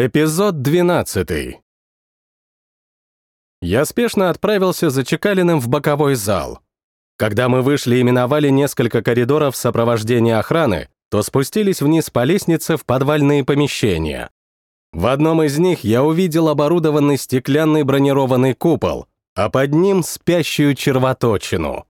Эпизод 12. Я спешно отправился за Чекалиным в боковой зал. Когда мы вышли и миновали несколько коридоров в сопровождении охраны, то спустились вниз по лестнице в подвальные помещения. В одном из них я увидел оборудованный стеклянный бронированный купол, а под ним спящую червоточину.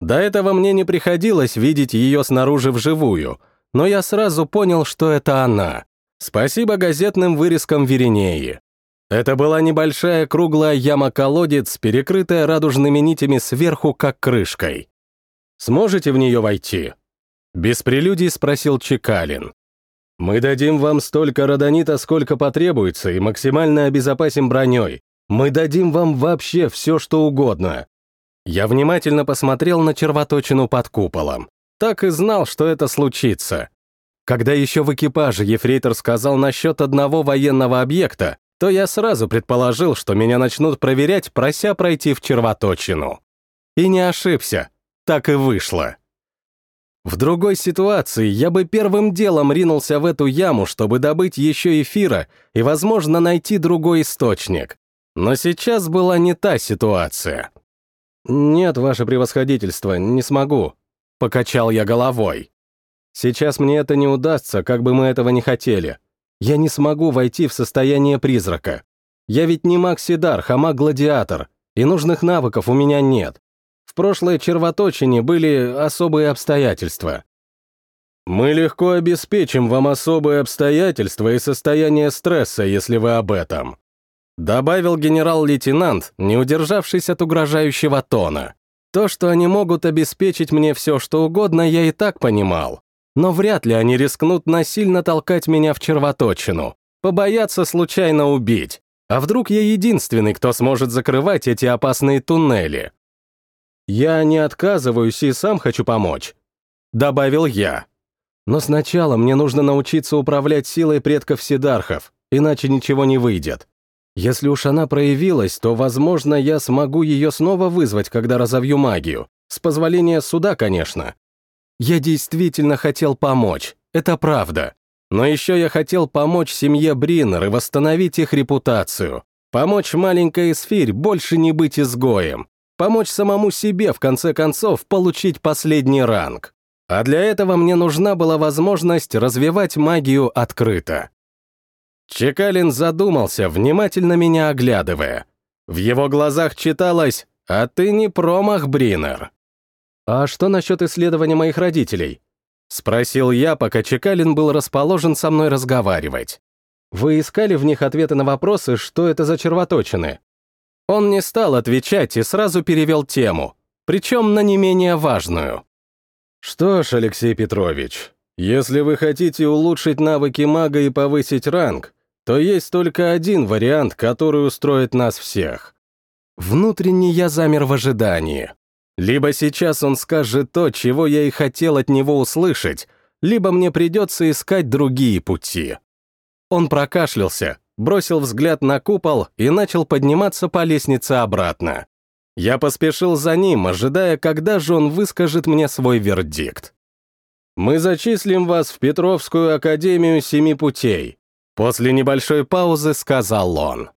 До этого мне не приходилось видеть ее снаружи вживую, но я сразу понял, что это она. Спасибо газетным вырезкам Веринеи. Это была небольшая круглая яма-колодец, перекрытая радужными нитями сверху, как крышкой. «Сможете в нее войти?» Без прелюдий спросил Чекалин. «Мы дадим вам столько родонита, сколько потребуется, и максимально обезопасим броней. Мы дадим вам вообще все, что угодно». Я внимательно посмотрел на червоточину под куполом. Так и знал, что это случится. Когда еще в экипаже ефрейтор сказал насчет одного военного объекта, то я сразу предположил, что меня начнут проверять, прося пройти в червоточину. И не ошибся, так и вышло. В другой ситуации я бы первым делом ринулся в эту яму, чтобы добыть еще эфира и, возможно, найти другой источник. Но сейчас была не та ситуация. «Нет, ваше превосходительство, не смогу», — покачал я головой. Сейчас мне это не удастся, как бы мы этого не хотели. Я не смогу войти в состояние призрака. Я ведь не маг-сидар, а маг-гладиатор, и нужных навыков у меня нет. В прошлой червоточине были особые обстоятельства. Мы легко обеспечим вам особые обстоятельства и состояние стресса, если вы об этом. Добавил генерал-лейтенант, не удержавшись от угрожающего тона. То, что они могут обеспечить мне все, что угодно, я и так понимал но вряд ли они рискнут насильно толкать меня в червоточину, побоятся случайно убить. А вдруг я единственный, кто сможет закрывать эти опасные туннели? Я не отказываюсь и сам хочу помочь, добавил я. Но сначала мне нужно научиться управлять силой предков Сидархов, иначе ничего не выйдет. Если уж она проявилась, то, возможно, я смогу ее снова вызвать, когда разовью магию. С позволения суда, конечно. Я действительно хотел помочь, это правда. Но еще я хотел помочь семье Бриннер и восстановить их репутацию. Помочь маленькой эсфирь больше не быть изгоем. Помочь самому себе, в конце концов, получить последний ранг. А для этого мне нужна была возможность развивать магию открыто. Чекалин задумался, внимательно меня оглядывая. В его глазах читалось «А ты не промах, Бринер». «А что насчет исследования моих родителей?» — спросил я, пока Чекалин был расположен со мной разговаривать. «Вы искали в них ответы на вопросы, что это за червоточины?» Он не стал отвечать и сразу перевел тему, причем на не менее важную. «Что ж, Алексей Петрович, если вы хотите улучшить навыки мага и повысить ранг, то есть только один вариант, который устроит нас всех». Внутренне я замер в ожидании. Либо сейчас он скажет то, чего я и хотел от него услышать, либо мне придется искать другие пути. Он прокашлялся, бросил взгляд на купол и начал подниматься по лестнице обратно. Я поспешил за ним, ожидая, когда же он выскажет мне свой вердикт. «Мы зачислим вас в Петровскую академию семи путей», после небольшой паузы сказал он.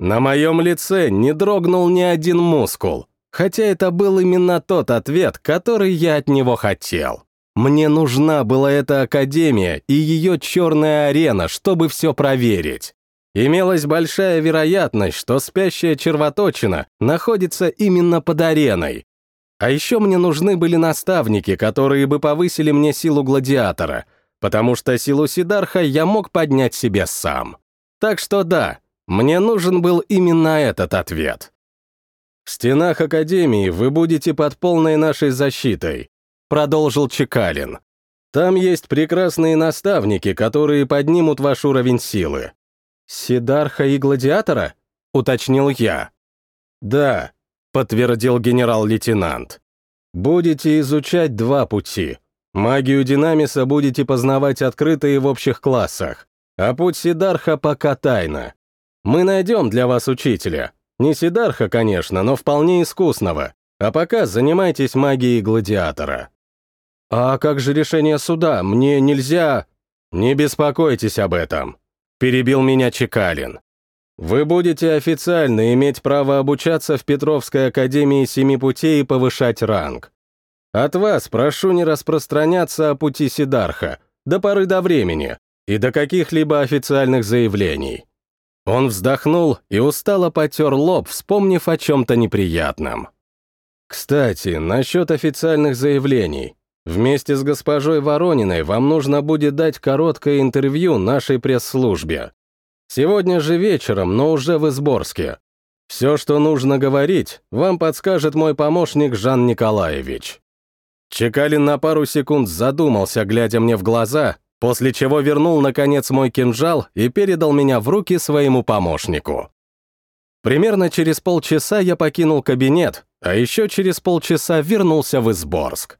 На моем лице не дрогнул ни один мускул, Хотя это был именно тот ответ, который я от него хотел. Мне нужна была эта академия и ее черная арена, чтобы все проверить. Имелась большая вероятность, что спящая червоточина находится именно под ареной. А еще мне нужны были наставники, которые бы повысили мне силу гладиатора, потому что силу Сидарха я мог поднять себе сам. Так что да, мне нужен был именно этот ответ. «В стенах Академии вы будете под полной нашей защитой», продолжил Чекалин. «Там есть прекрасные наставники, которые поднимут ваш уровень силы». «Сидарха и Гладиатора?» — уточнил я. «Да», — подтвердил генерал-лейтенант. «Будете изучать два пути. Магию Динамиса будете познавать открыто и в общих классах, а путь Сидарха пока тайна. Мы найдем для вас учителя, не Сидарха, конечно, но вполне искусного. А пока занимайтесь магией гладиатора. А как же решение суда? Мне нельзя... Не беспокойтесь об этом. перебил меня Чекалин. Вы будете официально иметь право обучаться в Петровской академии Семи путей и повышать ранг. От вас прошу не распространяться о пути Сидарха до поры до времени и до каких-либо официальных заявлений. Он вздохнул и устало потер лоб, вспомнив о чем-то неприятном. Кстати, насчет официальных заявлений. Вместе с госпожой Ворониной вам нужно будет дать короткое интервью нашей пресс-службе. Сегодня же вечером, но уже в Изборске. Все, что нужно говорить, вам подскажет мой помощник Жан Николаевич. Чекалин на пару секунд задумался, глядя мне в глаза, после чего вернул, наконец, мой кинжал и передал меня в руки своему помощнику. Примерно через полчаса я покинул кабинет, а еще через полчаса вернулся в Изборск.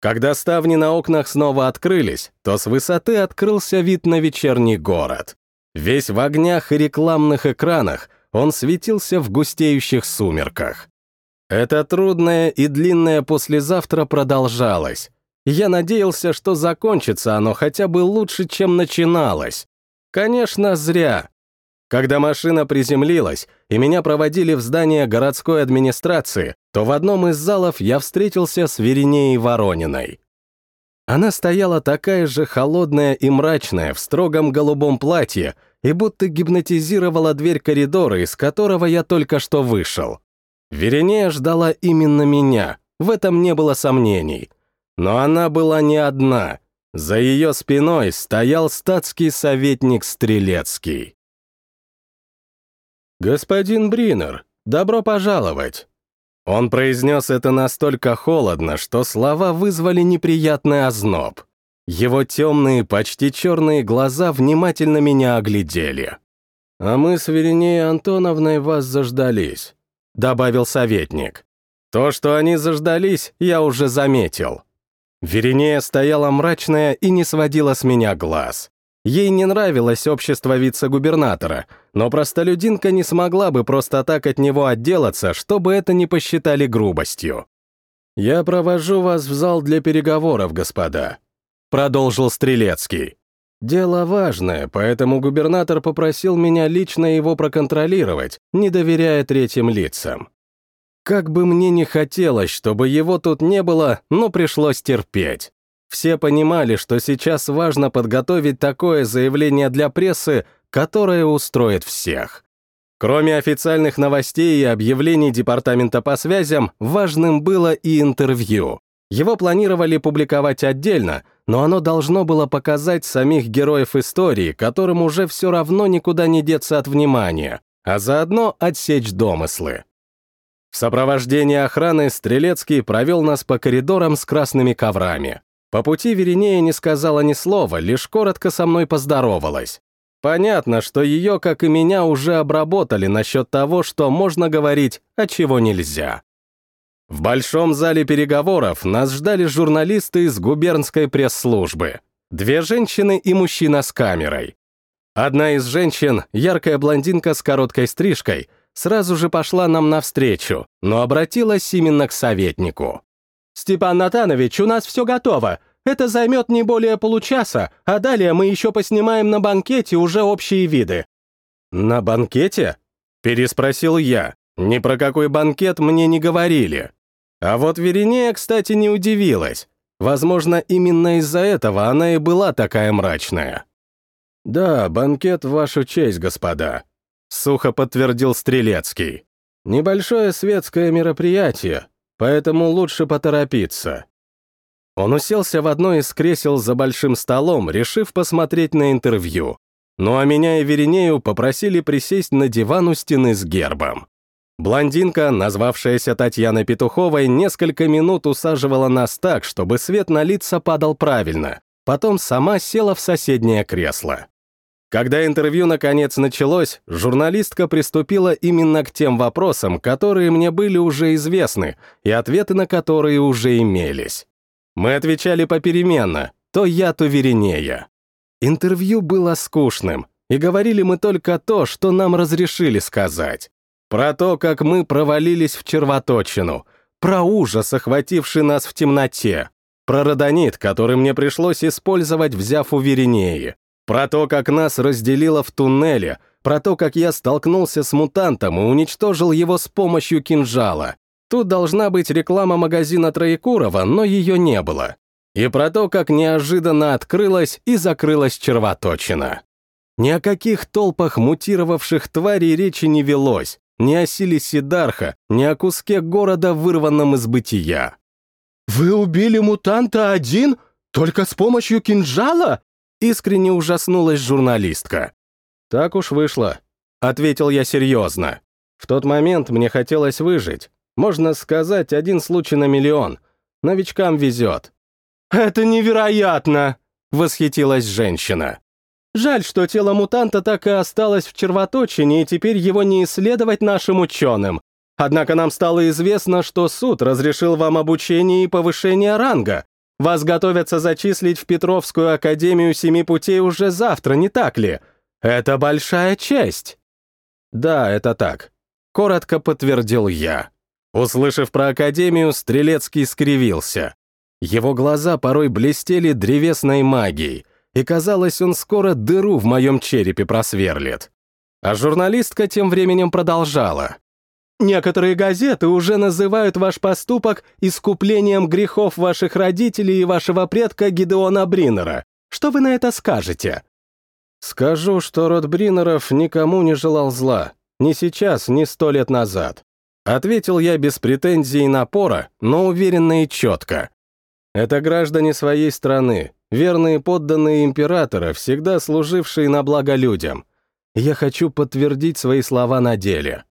Когда ставни на окнах снова открылись, то с высоты открылся вид на вечерний город. Весь в огнях и рекламных экранах, он светился в густеющих сумерках. Это трудное и длинное послезавтра продолжалось. Я надеялся, что закончится оно хотя бы лучше, чем начиналось. Конечно, зря. Когда машина приземлилась, и меня проводили в здание городской администрации, то в одном из залов я встретился с Веринеей Ворониной. Она стояла такая же холодная и мрачная в строгом голубом платье и будто гипнотизировала дверь коридора, из которого я только что вышел. Веринея ждала именно меня, в этом не было сомнений. Но она была не одна. За ее спиной стоял статский советник Стрелецкий. «Господин Бринер, добро пожаловать!» Он произнес это настолько холодно, что слова вызвали неприятный озноб. Его темные, почти черные глаза внимательно меня оглядели. «А мы с Веринеей Антоновной вас заждались», — добавил советник. «То, что они заждались, я уже заметил». Веринея стояла мрачная и не сводила с меня глаз. Ей не нравилось общество вице-губернатора, но простолюдинка не смогла бы просто так от него отделаться, чтобы это не посчитали грубостью. «Я провожу вас в зал для переговоров, господа», — продолжил Стрелецкий. «Дело важное, поэтому губернатор попросил меня лично его проконтролировать, не доверяя третьим лицам. Как бы мне не хотелось, чтобы его тут не было, но пришлось терпеть. Все понимали, что сейчас важно подготовить такое заявление для прессы, которое устроит всех. Кроме официальных новостей и объявлений Департамента по связям, важным было и интервью. Его планировали публиковать отдельно, но оно должно было показать самих героев истории, которым уже все равно никуда не деться от внимания, а заодно отсечь домыслы. В сопровождении охраны Стрелецкий провел нас по коридорам с красными коврами. По пути Веринея не сказала ни слова, лишь коротко со мной поздоровалась. Понятно, что ее, как и меня, уже обработали насчет того, что можно говорить, а чего нельзя. В большом зале переговоров нас ждали журналисты из губернской пресс-службы. Две женщины и мужчина с камерой. Одна из женщин, яркая блондинка с короткой стрижкой, сразу же пошла нам навстречу, но обратилась именно к советнику. «Степан Натанович, у нас все готово. Это займет не более получаса, а далее мы еще поснимаем на банкете уже общие виды». «На банкете?» — переспросил я. Ни про какой банкет мне не говорили. А вот Веринея, кстати, не удивилась. Возможно, именно из-за этого она и была такая мрачная. «Да, банкет в вашу честь, господа», — сухо подтвердил Стрелецкий. «Небольшое светское мероприятие, поэтому лучше поторопиться». Он уселся в одно из кресел за большим столом, решив посмотреть на интервью. Ну а меня и Веринею попросили присесть на диван у стены с гербом. Блондинка, назвавшаяся Татьяной Петуховой, несколько минут усаживала нас так, чтобы свет на лица падал правильно. Потом сама села в соседнее кресло. Когда интервью наконец началось, журналистка приступила именно к тем вопросам, которые мне были уже известны, и ответы на которые уже имелись. Мы отвечали попеременно, то я, то Веринея. Интервью было скучным, и говорили мы только то, что нам разрешили сказать. Про то, как мы провалились в червоточину, про ужас, охвативший нас в темноте, про родонит, который мне пришлось использовать, взяв у Веринеи, Про то, как нас разделило в туннеле, про то, как я столкнулся с мутантом и уничтожил его с помощью кинжала. Тут должна быть реклама магазина Троекурова, но ее не было. И про то, как неожиданно открылась и закрылась червоточина. Ни о каких толпах мутировавших тварей речи не велось, ни о силе Сидарха, ни о куске города, вырванном из бытия. «Вы убили мутанта один? Только с помощью кинжала?» Искренне ужаснулась журналистка. «Так уж вышло», — ответил я серьезно. «В тот момент мне хотелось выжить. Можно сказать, один случай на миллион. Новичкам везет». «Это невероятно!» — восхитилась женщина. «Жаль, что тело мутанта так и осталось в червоточине, и теперь его не исследовать нашим ученым. Однако нам стало известно, что суд разрешил вам обучение и повышение ранга. Вас готовятся зачислить в Петровскую академию семи путей уже завтра, не так ли? Это большая честь. Да, это так. Коротко подтвердил я. Услышав про академию, Стрелецкий скривился. Его глаза порой блестели древесной магией, и казалось, он скоро дыру в моем черепе просверлит. А журналистка тем временем продолжала. Некоторые газеты уже называют ваш поступок искуплением грехов ваших родителей и вашего предка Гидеона Бринера. Что вы на это скажете? Скажу, что род Бринеров никому не желал зла. Ни сейчас, ни сто лет назад. Ответил я без претензий и напора, но уверенно и четко. Это граждане своей страны, верные подданные императора, всегда служившие на благо людям. Я хочу подтвердить свои слова на деле.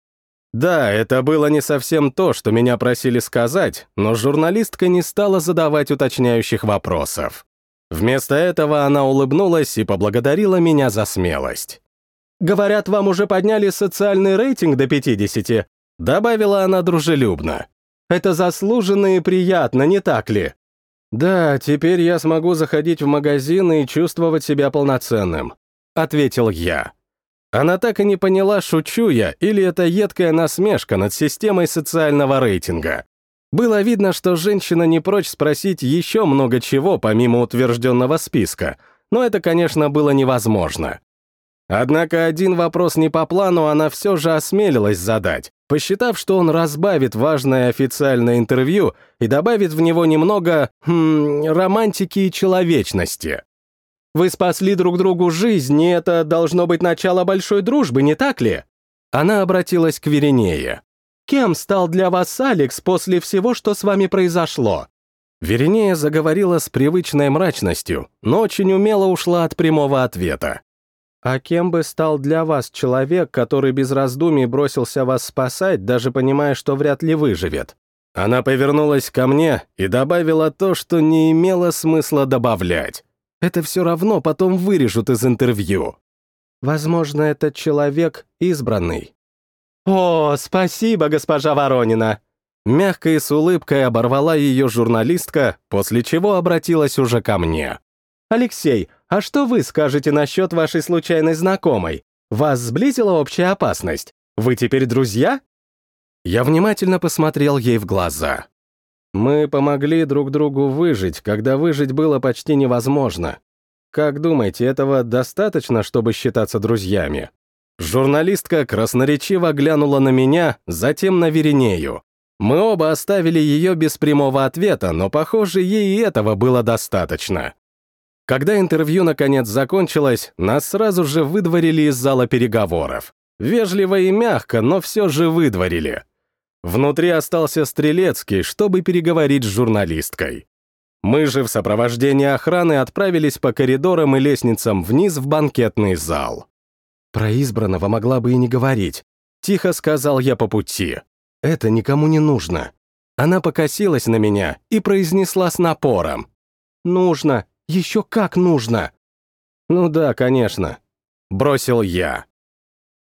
Да, это было не совсем то, что меня просили сказать, но журналистка не стала задавать уточняющих вопросов. Вместо этого она улыбнулась и поблагодарила меня за смелость. «Говорят, вам уже подняли социальный рейтинг до 50», добавила она дружелюбно. «Это заслуженно и приятно, не так ли?» «Да, теперь я смогу заходить в магазин и чувствовать себя полноценным», — ответил я. Она так и не поняла, шучу я, или это едкая насмешка над системой социального рейтинга. Было видно, что женщина не прочь спросить еще много чего, помимо утвержденного списка, но это, конечно, было невозможно. Однако один вопрос не по плану она все же осмелилась задать, посчитав, что он разбавит важное официальное интервью и добавит в него немного, хм, романтики и человечности. Вы спасли друг другу жизнь, и это должно быть начало большой дружбы, не так ли?» Она обратилась к Веринее. «Кем стал для вас Алекс после всего, что с вами произошло?» Веринея заговорила с привычной мрачностью, но очень умело ушла от прямого ответа. «А кем бы стал для вас человек, который без раздумий бросился вас спасать, даже понимая, что вряд ли выживет?» Она повернулась ко мне и добавила то, что не имело смысла добавлять. Это все равно потом вырежут из интервью. Возможно, этот человек избранный. «О, спасибо, госпожа Воронина!» Мягко и с улыбкой оборвала ее журналистка, после чего обратилась уже ко мне. «Алексей, а что вы скажете насчет вашей случайной знакомой? Вас сблизила общая опасность? Вы теперь друзья?» Я внимательно посмотрел ей в глаза. Мы помогли друг другу выжить, когда выжить было почти невозможно. Как думаете, этого достаточно, чтобы считаться друзьями? Журналистка красноречиво глянула на меня, затем на Веринею. Мы оба оставили ее без прямого ответа, но, похоже, ей и этого было достаточно. Когда интервью наконец закончилось, нас сразу же выдворили из зала переговоров. Вежливо и мягко, но все же выдворили. Внутри остался Стрелецкий, чтобы переговорить с журналисткой. Мы же в сопровождении охраны отправились по коридорам и лестницам вниз в банкетный зал. Про избранного могла бы и не говорить. Тихо сказал я по пути. Это никому не нужно. Она покосилась на меня и произнесла с напором. «Нужно, еще как нужно!» «Ну да, конечно», — бросил я.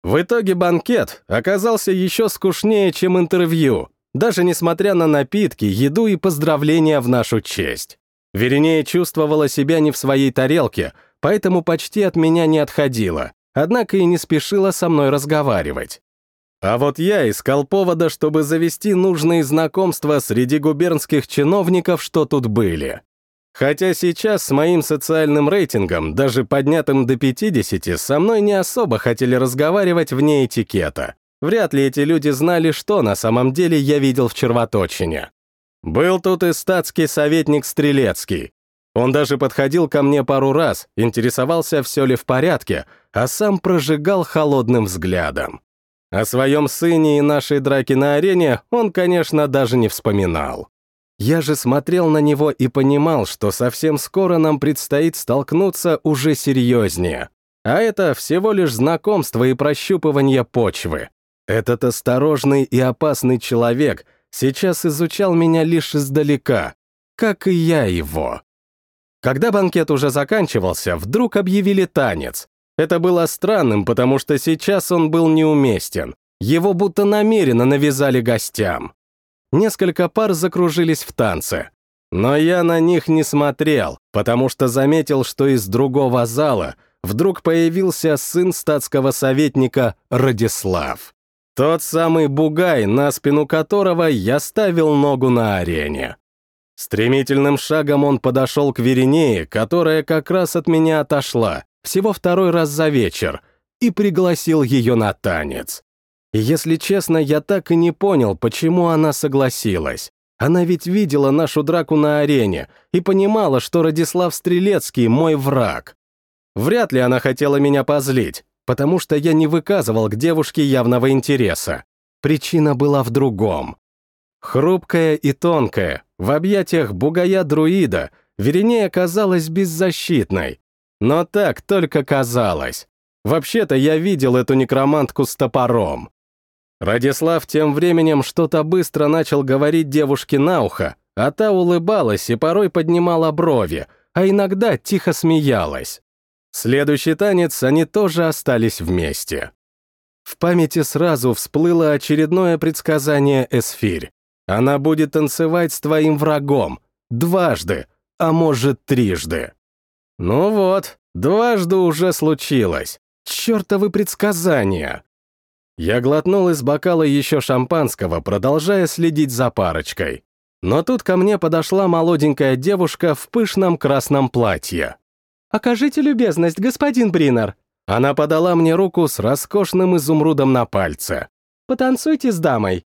В итоге банкет оказался еще скучнее, чем интервью, даже несмотря на напитки, еду и поздравления в нашу честь. Веринея чувствовала себя не в своей тарелке, поэтому почти от меня не отходила, однако и не спешила со мной разговаривать. А вот я искал повода, чтобы завести нужные знакомства среди губернских чиновников, что тут были. Хотя сейчас с моим социальным рейтингом, даже поднятым до 50, со мной не особо хотели разговаривать вне этикета. Вряд ли эти люди знали, что на самом деле я видел в червоточине. Был тут и статский советник Стрелецкий. Он даже подходил ко мне пару раз, интересовался, все ли в порядке, а сам прожигал холодным взглядом. О своем сыне и нашей драке на арене он, конечно, даже не вспоминал. Я же смотрел на него и понимал, что совсем скоро нам предстоит столкнуться уже серьезнее. А это всего лишь знакомство и прощупывание почвы. Этот осторожный и опасный человек сейчас изучал меня лишь издалека, как и я его. Когда банкет уже заканчивался, вдруг объявили танец. Это было странным, потому что сейчас он был неуместен. Его будто намеренно навязали гостям. Несколько пар закружились в танце. Но я на них не смотрел, потому что заметил, что из другого зала вдруг появился сын статского советника Радислав. Тот самый бугай, на спину которого я ставил ногу на арене. Стремительным шагом он подошел к Веринее, которая как раз от меня отошла, всего второй раз за вечер, и пригласил ее на танец. Если честно, я так и не понял, почему она согласилась. Она ведь видела нашу драку на арене и понимала, что Радислав Стрелецкий — мой враг. Вряд ли она хотела меня позлить, потому что я не выказывал к девушке явного интереса. Причина была в другом. Хрупкая и тонкая, в объятиях бугая-друида, Веринея казалась беззащитной. Но так только казалось. Вообще-то я видел эту некромантку с топором. Радислав тем временем что-то быстро начал говорить девушке на ухо, а та улыбалась и порой поднимала брови, а иногда тихо смеялась. Следующий танец они тоже остались вместе. В памяти сразу всплыло очередное предсказание Эсфирь. Она будет танцевать с твоим врагом. Дважды, а может, трижды. Ну вот, дважды уже случилось. Чёртовы предсказания. Я глотнул из бокала еще шампанского, продолжая следить за парочкой. Но тут ко мне подошла молоденькая девушка в пышном красном платье. «Окажите любезность, господин Бринер». Она подала мне руку с роскошным изумрудом на пальце. «Потанцуйте с дамой».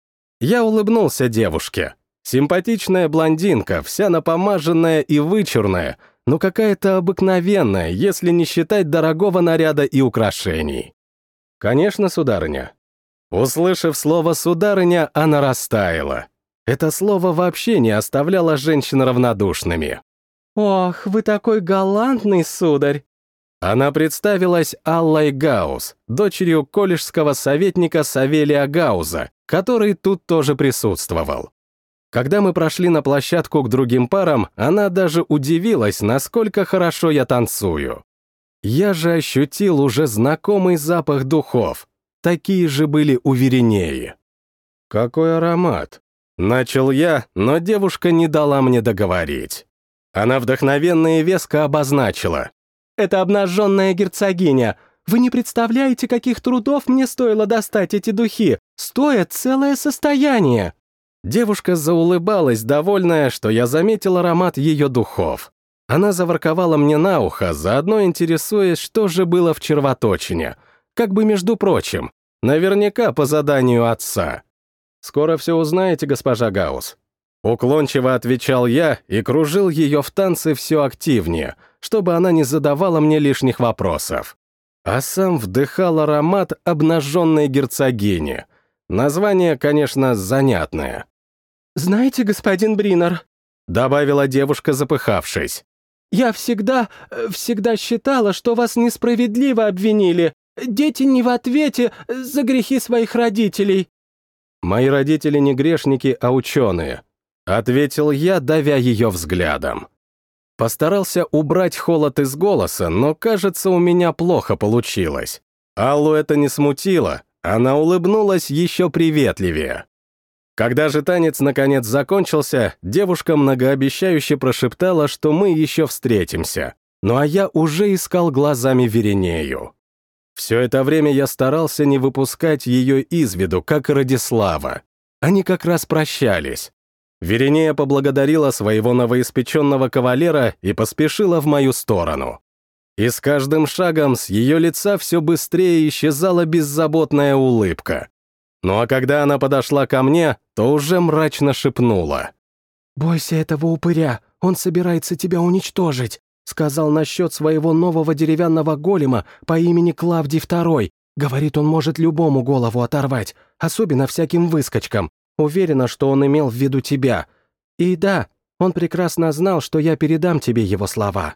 Я улыбнулся девушке. Симпатичная блондинка, вся напомаженная и вычурная, но какая-то обыкновенная, если не считать дорогого наряда и украшений. «Конечно, сударыня». Услышав слово «сударыня», она растаяла. Это слово вообще не оставляло женщин равнодушными. «Ох, вы такой галантный, сударь!» Она представилась Аллой Гаус, дочерью колледжского советника Савелия Гауза, который тут тоже присутствовал. Когда мы прошли на площадку к другим парам, она даже удивилась, насколько хорошо я танцую. Я же ощутил уже знакомый запах духов. Такие же были у Веринеи. Какой аромат! Начал я, но девушка не дала мне договорить. Она вдохновенно и веско обозначила. «Это обнаженная герцогиня. Вы не представляете, каких трудов мне стоило достать эти духи. Стоят целое состояние». Девушка заулыбалась, довольная, что я заметил аромат ее духов. Она заворковала мне на ухо, заодно интересуясь, что же было в червоточине. Как бы между прочим, наверняка по заданию отца. «Скоро все узнаете, госпожа Гаус». Уклончиво отвечал я и кружил ее в танце все активнее, чтобы она не задавала мне лишних вопросов. А сам вдыхал аромат обнаженной герцогини. Название, конечно, занятное. «Знаете, господин Бринер», — добавила девушка, запыхавшись, я всегда, э, всегда считала, что вас несправедливо обвинили. Дети не в ответе за грехи своих родителей». «Мои родители не грешники, а ученые», — ответил я, давя ее взглядом. Постарался убрать холод из голоса, но, кажется, у меня плохо получилось. Аллу это не смутило, она улыбнулась еще приветливее. Когда же танец наконец закончился, девушка многообещающе прошептала, что мы еще встретимся. Ну а я уже искал глазами Веринею. Все это время я старался не выпускать ее из виду, как Радислава. Они как раз прощались. Веринея поблагодарила своего новоиспеченного кавалера и поспешила в мою сторону. И с каждым шагом с ее лица все быстрее исчезала беззаботная улыбка. Ну а когда она подошла ко мне, то уже мрачно шепнула. «Бойся этого упыря, он собирается тебя уничтожить», сказал насчет своего нового деревянного голема по имени Клавдий II. Говорит, он может любому голову оторвать, особенно всяким выскочкам. Уверена, что он имел в виду тебя. И да, он прекрасно знал, что я передам тебе его слова».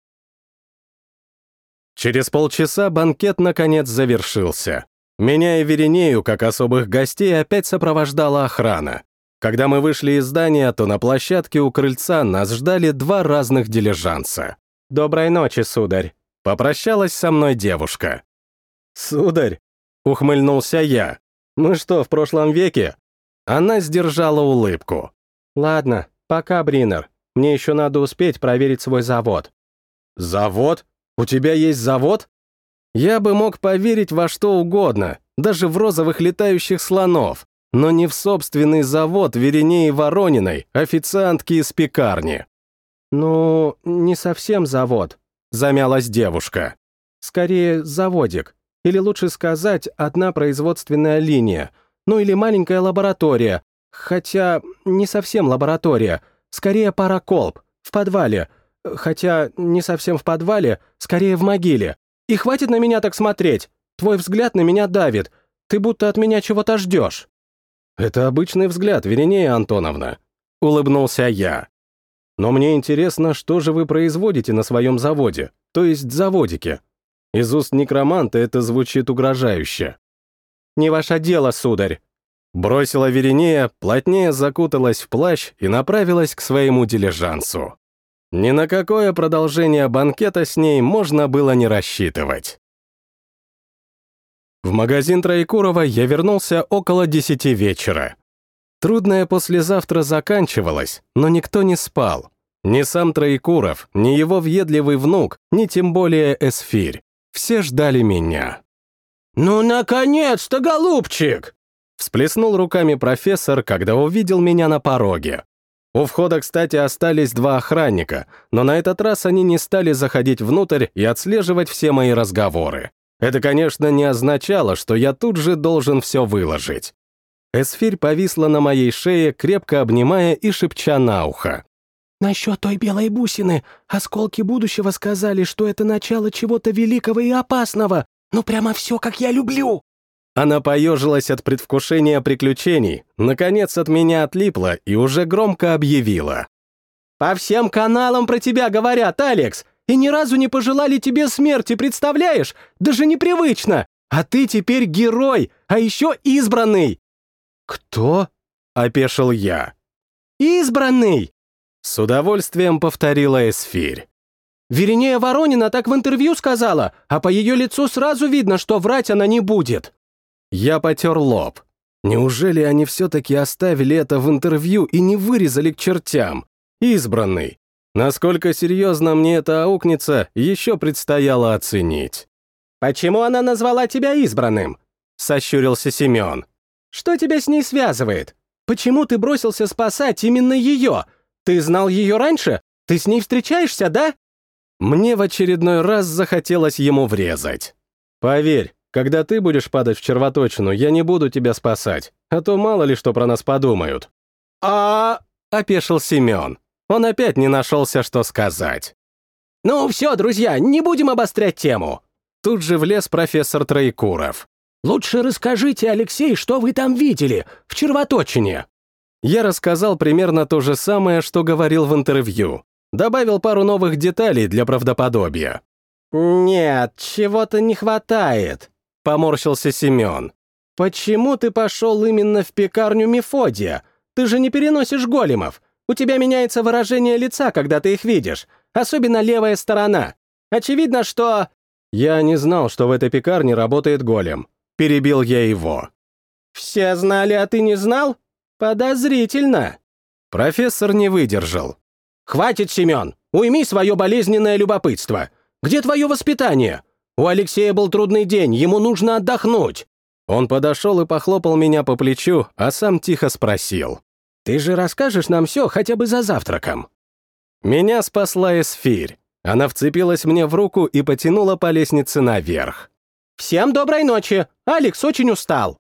Через полчаса банкет наконец завершился. Меня и Веринею, как особых гостей, опять сопровождала охрана. Когда мы вышли из здания, то на площадке у крыльца нас ждали два разных дилижанса. «Доброй ночи, сударь», — попрощалась со мной девушка. «Сударь», — ухмыльнулся я, — «мы что, в прошлом веке?» Она сдержала улыбку. «Ладно, пока, Бринер. Мне еще надо успеть проверить свой завод». «Завод? У тебя есть завод?» Я бы мог поверить во что угодно, даже в розовых летающих слонов, но не в собственный завод Веренеи Ворониной, официантки из пекарни. «Ну, не совсем завод», — замялась девушка. «Скорее, заводик. Или лучше сказать, одна производственная линия. Ну или маленькая лаборатория. Хотя не совсем лаборатория. Скорее параколб. В подвале. Хотя не совсем в подвале, скорее в могиле. И хватит на меня так смотреть. Твой взгляд на меня давит. Ты будто от меня чего-то ждешь. «Это обычный взгляд, Веренея Антоновна», — улыбнулся я. «Но мне интересно, что же вы производите на своем заводе, то есть заводике. Из уст некроманта это звучит угрожающе». «Не ваше дело, сударь», Бросила Веренея, плотнее закуталась в плащ и направилась к своему дилижансу. Ни на какое продолжение банкета с ней можно было не рассчитывать. В магазин Троекурова я вернулся около десяти вечера. Трудное послезавтра заканчивалось, но никто не спал. Ни сам Троекуров, ни его въедливый внук, ни тем более Эсфирь. Все ждали меня. «Ну, наконец-то, голубчик!» Всплеснул руками профессор, когда увидел меня на пороге. У входа, кстати, остались два охранника, но на этот раз они не стали заходить внутрь и отслеживать все мои разговоры. Это, конечно, не означало, что я тут же должен все выложить. Эсфирь повисла на моей шее, крепко обнимая и шепча на ухо. «Насчет той белой бусины. Осколки будущего сказали, что это начало чего-то великого и опасного. Ну прямо все, как я люблю!» Она поежилась от предвкушения приключений, наконец от меня отлипла и уже громко объявила. «По всем каналам про тебя говорят, Алекс! и ни разу не пожелали тебе смерти, представляешь? Даже непривычно. А ты теперь герой, а еще избранный». «Кто?» — опешил я. «Избранный!» — с удовольствием повторила Эсфирь. Веринея Воронина так в интервью сказала, а по ее лицу сразу видно, что врать она не будет. Я потер лоб. Неужели они все-таки оставили это в интервью и не вырезали к чертям? Избранный. Насколько серьезно мне это аукнется, еще предстояло оценить. «Почему она назвала тебя избранным?» — сощурился Семен. «Что тебя с ней связывает? Почему ты бросился спасать именно ее? Ты знал ее раньше? Ты с ней встречаешься, да?» Мне в очередной раз захотелось ему врезать. «Поверь, когда ты будешь падать в червоточину, я не буду тебя спасать, а то мало ли что про нас подумают». «А...» — опешил Семен. Он опять не нашелся, что сказать. «Ну все, друзья, не будем обострять тему!» Тут же влез профессор Троекуров. «Лучше расскажите, Алексей, что вы там видели, в червоточине?» Я рассказал примерно то же самое, что говорил в интервью. Добавил пару новых деталей для правдоподобия. «Нет, чего-то не хватает», — поморщился Семен. «Почему ты пошел именно в пекарню Мефодия? Ты же не переносишь големов. У тебя меняется выражение лица, когда ты их видишь, особенно левая сторона. Очевидно, что...» «Я не знал, что в этой пекарне работает голем». Перебил я его. «Все знали, а ты не знал? Подозрительно». Профессор не выдержал. «Хватит, Семен! Уйми свое болезненное любопытство. Где твое воспитание? У Алексея был трудный день, ему нужно отдохнуть». Он подошел и похлопал меня по плечу, а сам тихо спросил. Ты же расскажешь нам все хотя бы за завтраком». Меня спасла Эсфирь. Она вцепилась мне в руку и потянула по лестнице наверх. «Всем доброй ночи! Алекс очень устал!»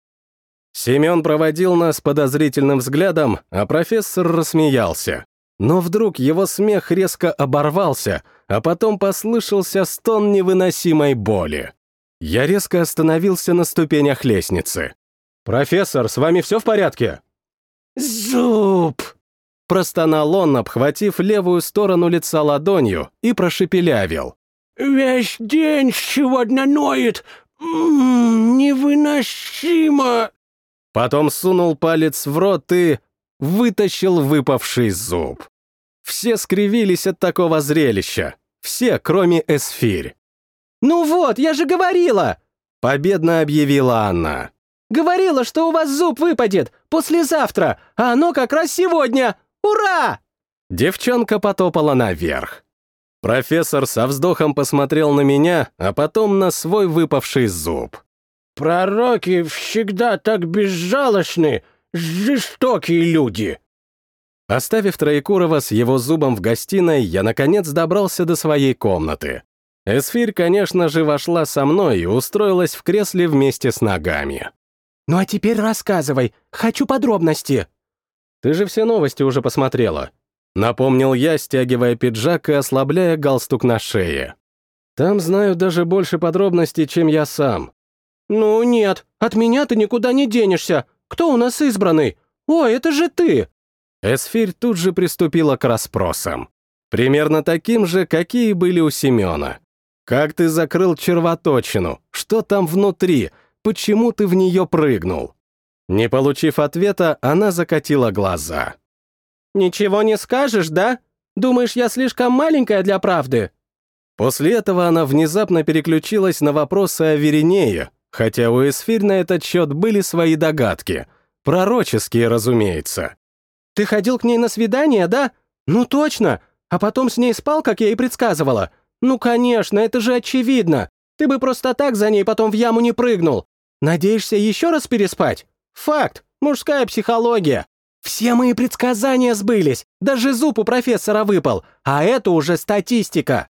Семен проводил нас подозрительным взглядом, а профессор рассмеялся. Но вдруг его смех резко оборвался, а потом послышался стон невыносимой боли. Я резко остановился на ступенях лестницы. «Профессор, с вами все в порядке?» «Зуб!» Простонал он, обхватив левую сторону лица ладонью, и прошепелявил. «Весь день сегодня ноет! М -м, невыносимо!» Потом сунул палец в рот и вытащил выпавший зуб. Все скривились от такого зрелища. Все, кроме Эсфирь. «Ну вот, я же говорила!» Победно объявила она. «Говорила, что у вас зуб выпадет послезавтра, а оно как раз сегодня! Ура!» Девчонка потопала наверх. Профессор со вздохом посмотрел на меня, а потом на свой выпавший зуб. «Пророки всегда так безжалостны, жестокие люди!» Оставив Троекурова с его зубом в гостиной, я, наконец, добрался до своей комнаты. Эсфирь, конечно же, вошла со мной и устроилась в кресле вместе с ногами. «Ну а теперь рассказывай, хочу подробности». «Ты же все новости уже посмотрела», — напомнил я, стягивая пиджак и ослабляя галстук на шее. «Там знаю даже больше подробностей, чем я сам». «Ну нет, от меня ты никуда не денешься. Кто у нас избранный? О, это же ты!» Эсфирь тут же приступила к расспросам. Примерно таким же, какие были у Семена. «Как ты закрыл червоточину? Что там внутри? Почему ты в нее прыгнул?» Не получив ответа, она закатила глаза. «Ничего не скажешь, да? Думаешь, я слишком маленькая для правды?» После этого она внезапно переключилась на вопросы о Веринее, хотя у Эсфирь на этот счет были свои догадки. Пророческие, разумеется. Ты ходил к ней на свидание, да? Ну точно. А потом с ней спал, как я и предсказывала. Ну, конечно, это же очевидно. Ты бы просто так за ней потом в яму не прыгнул. Надеешься еще раз переспать? Факт. Мужская психология. Все мои предсказания сбылись. Даже зуб у профессора выпал. А это уже статистика.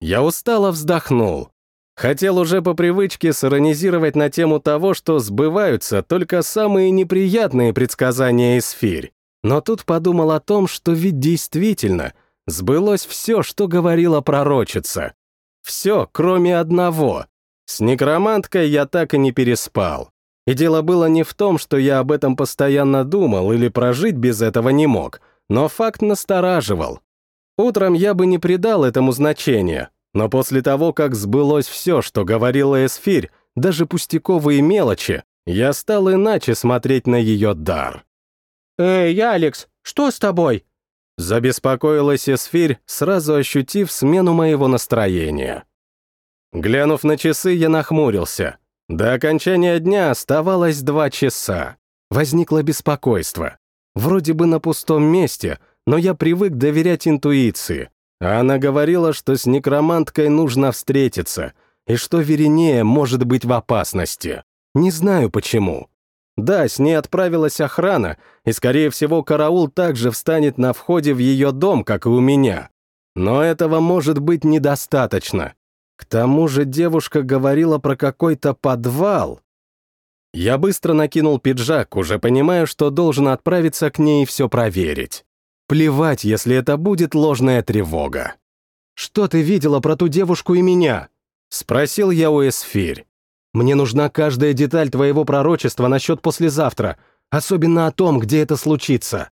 Я устало вздохнул. Хотел уже по привычке сиронизировать на тему того, что сбываются только самые неприятные предсказания из фирь. Но тут подумал о том, что ведь действительно сбылось все, что говорила пророчица. Все, кроме одного. С некроманткой я так и не переспал. И дело было не в том, что я об этом постоянно думал или прожить без этого не мог, но факт настораживал. Утром я бы не придал этому значения, но после того, как сбылось все, что говорила Эсфирь, даже пустяковые мелочи, я стал иначе смотреть на ее дар. «Эй, Алекс, что с тобой?» Забеспокоилась Эсфирь, сразу ощутив смену моего настроения. Глянув на часы, я нахмурился. До окончания дня оставалось два часа. Возникло беспокойство. Вроде бы на пустом месте, но я привык доверять интуиции. А она говорила, что с некроманткой нужно встретиться, и что Веринея может быть в опасности. Не знаю почему. Да, с ней отправилась охрана, и, скорее всего, караул также встанет на входе в ее дом, как и у меня. Но этого может быть недостаточно. К тому же девушка говорила про какой-то подвал. Я быстро накинул пиджак, уже понимая, что должен отправиться к ней и все проверить. Плевать, если это будет ложная тревога. «Что ты видела про ту девушку и меня?» — спросил я у Эсфирь. Мне нужна каждая деталь твоего пророчества насчет послезавтра, особенно о том, где это случится».